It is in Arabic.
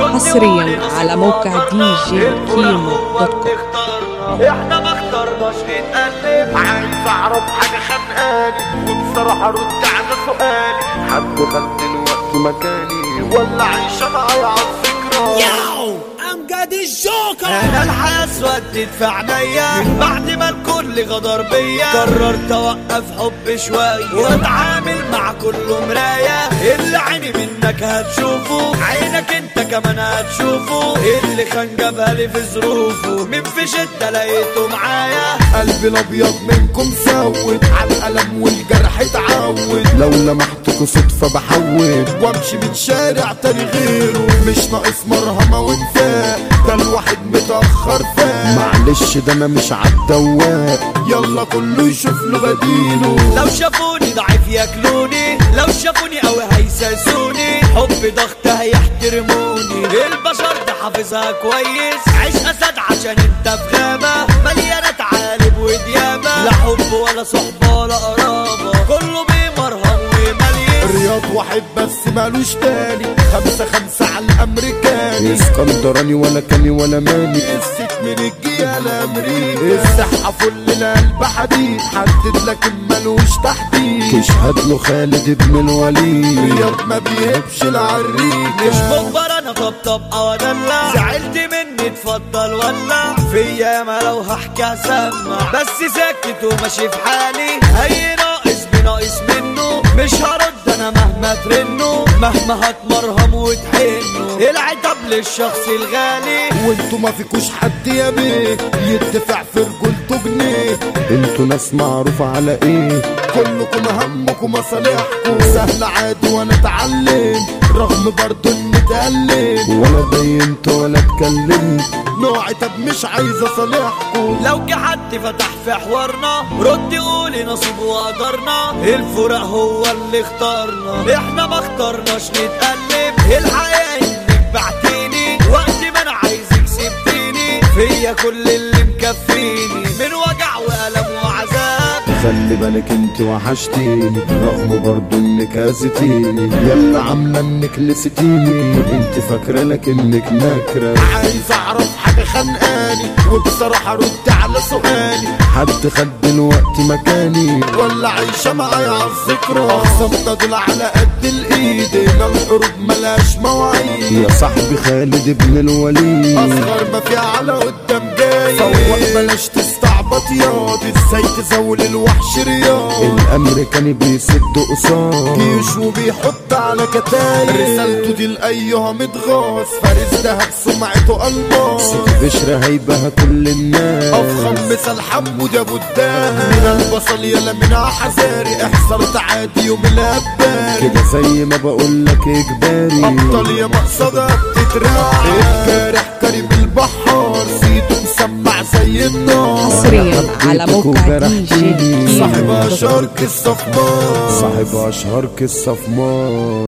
حصريا على موقع دي جي كيمو dot com إحنا ما اخترناش نتقلب عايز اعرف حاجة خانقاني وبصراحة رد على سؤالي. حد خد الوقت مكاني ولا عايشه معايا على الذكرى ياو امجد الجوكر أنا الحياة اسودت في عينيا. من بعد ما الكل غدر بيا. قررت اوقف حب شوية. واتعامل مع كله مراية اللي عيني منك هتشوفه. عينك انت كمان هتشوفه. اللي كان جابها لي في ظروفه. من في شدة لقيته معايا. قلبي الأبيض منكم سود. على الالم والجرح اتعود. لو لمحتكوا صدفه بحود وامشي من شارع تاني غيره. مش ناقص مرهمة وانفاق. ده الواحد متأخر فاق. معلش ده أنا مش عالدواق يلا كله يشوف له بديله. لو شافوني ضعيف ياكلوني لو شافوني قوي هيساسوني. حب ضغط هيحترموني. البشر ده حافظها كويس. عيش اسد عشان انت في غابة. مليانة تعالب وديابة. لا حب ولا صحبة ولا قرابة. كله ومليس رياض واحد بس مالوش تاني. خمسة خمسة على الأمريكاني. اسكندراني ولا كاني ولا ماني. قصة من الجيال أمريكا. الصحة فل القلب حديد حدد لكن مالوش تحديد. تشهد له خالد ابن الوليد. رياض ما بيهبش العريك. مش مجبر أنا طبطب أو ادلع زعلت مني اتفضل ولع فيا ما لو هحكي اسمع بس ساكت وماشي في حالي. أي ناقص بناقص منه. مش هرد مهما ترنه مهما هتمرهم وتحنه العتاب للشخص الغالي وانتوا ما فيكوش حد يا بيه يدفع في رجولته أنتوا ناس معروفة على إيه؟ كلكم همكم مصالحكم سهل عادي وأنا اتعلم رغم برضو اني اتألم ولا بينت ولا اتكلمت نوعي طب مش عايز اصالحكم. لو جه حد فتح في حوارنا رد قولي نصيب وقدرنا. الفراق هو اللي اختارنا إحنا ما اخترناش نتقلب الحقيقة انك بعتيني وقت ما أنا عايزك سبتيني فيا كل اللي مكفيني. خلي بالك انت وحشتيني رغم برضو انك اذيتيني يلا عامله انك لستيني انت فاكرة لك انك نكرة. عايز اعرف حاجة خانقاني وبصراحة رد على سؤالي. حد خد الوقت مكاني؟ ولا عايشة معايا على الذكرى؟ اخصمنا دول على قد الايد. هنا الحروب ملهاش مواعيد. يا صاحبي خالد ابن الوليد. أصغر ما في على قدام جاي. فوق بلاش تستعبط ياض إزاي تزول الوحش رياض الامريكاني بيسد قصاد. جيش وبيحط على كتايب. رسالته دي لأيها متغاص فارس دهب سمعته الماس بشرى هيبها كل الناس. أفخم مثل حمود يا ابو الدهب من البصل يلا من حذاري احذر تعادي يوم الابان كده زي ما بقول لك إجباري. أبطال يا مقصده بتتراعى الجارح كريم البحار. مسمع زي النار حصريا على موقع دي جي. كيمو صاحب اشهر قصه في مصر صاحب اشهر